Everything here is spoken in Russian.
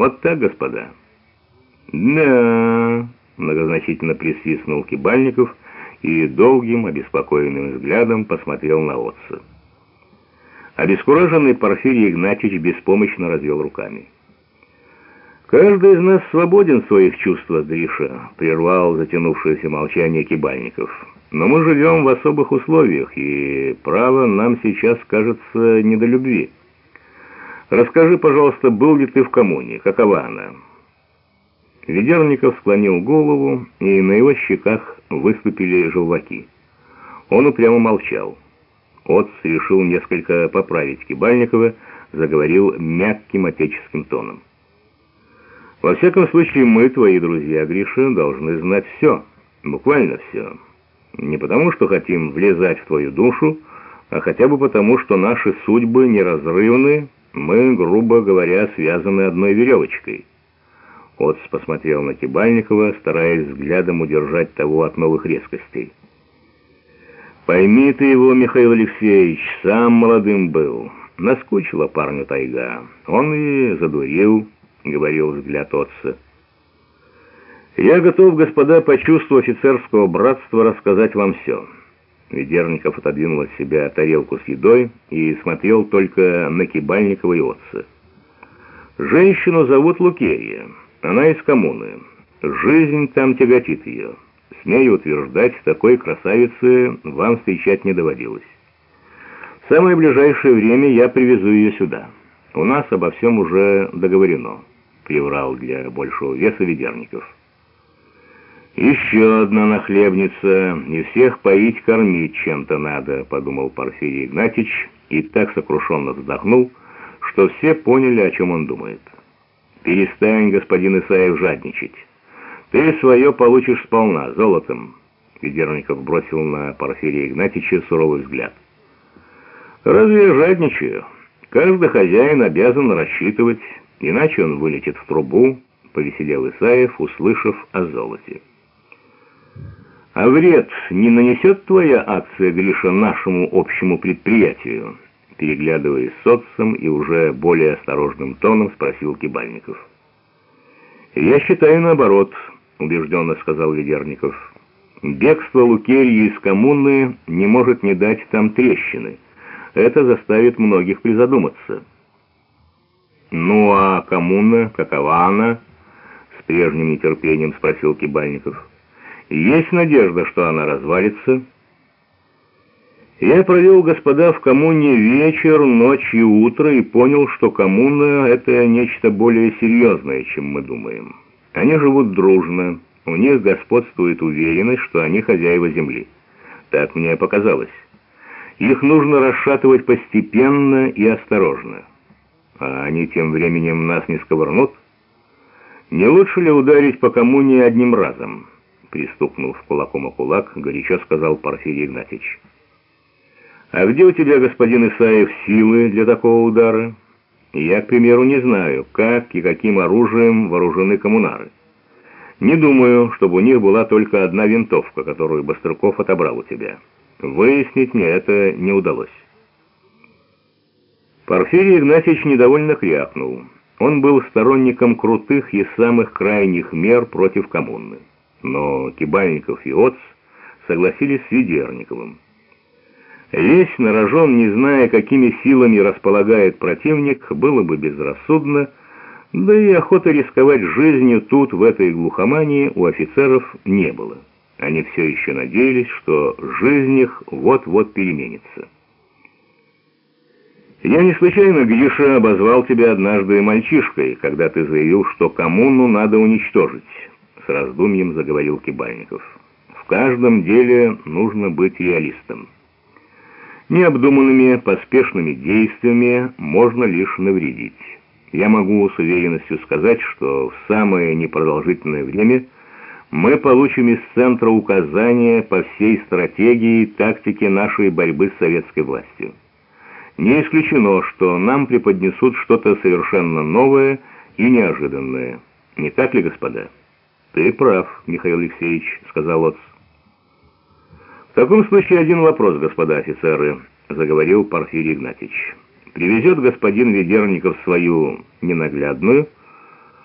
Вот так, господа. Да, многозначительно присвистнул Кибальников и долгим, обеспокоенным взглядом посмотрел на отца. Обескураженный Порфирий Игнатьевич беспомощно развел руками. «Каждый из нас свободен в своих чувствах, Гриша», — прервал затянувшееся молчание Кибальников. «Но мы живем в особых условиях, и право нам сейчас кажется не до любви. Расскажи, пожалуйста, был ли ты в коммуне? Какова она?» Ведерников склонил голову, и на его щеках выступили желваки. Он упрямо молчал. Отц решил несколько поправить Кибальникова, заговорил мягким отеческим тоном. Во всяком случае, мы, твои друзья, Гриша, должны знать все, буквально все. Не потому, что хотим влезать в твою душу, а хотя бы потому, что наши судьбы неразрывны, мы, грубо говоря, связаны одной веревочкой. Отц посмотрел на Кибальникова, стараясь взглядом удержать того от новых резкостей. «Пойми ты его, Михаил Алексеевич, сам молодым был. Наскучила парню тайга. Он и задурил». — говорил взгляд отца. «Я готов, господа, по чувству офицерского братства рассказать вам все». Ведерников отодвинул от себя тарелку с едой и смотрел только на Кибальникова и отца. «Женщину зовут Лукерия. Она из коммуны. Жизнь там тяготит ее. Смею утверждать, такой красавицы вам встречать не доводилось. В самое ближайшее время я привезу ее сюда. У нас обо всем уже договорено» приврал для большего веса ведерников. «Еще одна нахлебница, и всех поить, кормить чем-то надо», — подумал Порфирий Игнатьич и так сокрушенно вздохнул, что все поняли, о чем он думает. «Перестань, господин Исаев, жадничать. Ты свое получишь сполна, золотом», — Ведерников бросил на Порфирия Игнатьича суровый взгляд. «Разве я жадничаю? Каждый хозяин обязан рассчитывать...» Иначе он вылетит в трубу, повеселел Исаев, услышав о золоте. «А вред не нанесет твоя акция, Гриша, нашему общему предприятию?» Переглядываясь с отцем и уже более осторожным тоном спросил Кибальников. «Я считаю наоборот», — убежденно сказал Ведерников. «Бегство Лукерьи из коммуны не может не дать там трещины. Это заставит многих призадуматься». «Ну а коммуна, какова она?» — с прежним нетерпением спросил Кибальников. «Есть надежда, что она развалится?» Я провел, господа, в коммуне вечер, ночь и утро и понял, что коммуна — это нечто более серьезное, чем мы думаем. Они живут дружно, у них господствует уверенность, что они хозяева земли. Так мне показалось. Их нужно расшатывать постепенно и осторожно а они тем временем нас не сковырнут? Не лучше ли ударить по коммуне одним разом? Пристукнув кулаком о кулак, горячо сказал Порфирий Игнатьевич. А где у тебя, господин Исаев, силы для такого удара? Я, к примеру, не знаю, как и каким оружием вооружены коммунары. Не думаю, чтобы у них была только одна винтовка, которую Бастрыков отобрал у тебя. Выяснить мне это не удалось. Порфирий Игнатьевич недовольно крякнул. Он был сторонником крутых и самых крайних мер против коммуны. Но Кибальников и Оц согласились с Ведерниковым. Лезть на рожон, не зная, какими силами располагает противник, было бы безрассудно, да и охоты рисковать жизнью тут, в этой глухомании, у офицеров не было. Они все еще надеялись, что жизнь их вот-вот переменится. Я не случайно, Гриша, обозвал тебя однажды мальчишкой, когда ты заявил, что коммуну надо уничтожить, раздумьем заговорил Кибальников. В каждом деле нужно быть реалистом. Необдуманными, поспешными действиями можно лишь навредить. Я могу с уверенностью сказать, что в самое непродолжительное время мы получим из центра указания по всей стратегии и тактике нашей борьбы с советской властью. Не исключено, что нам преподнесут что-то совершенно новое и неожиданное. Не так ли, господа? Ты прав, Михаил Алексеевич, сказал Отц. В таком случае один вопрос, господа офицеры, заговорил Порфирий Игнатьевич. Привезет господин Ведерников свою ненаглядную,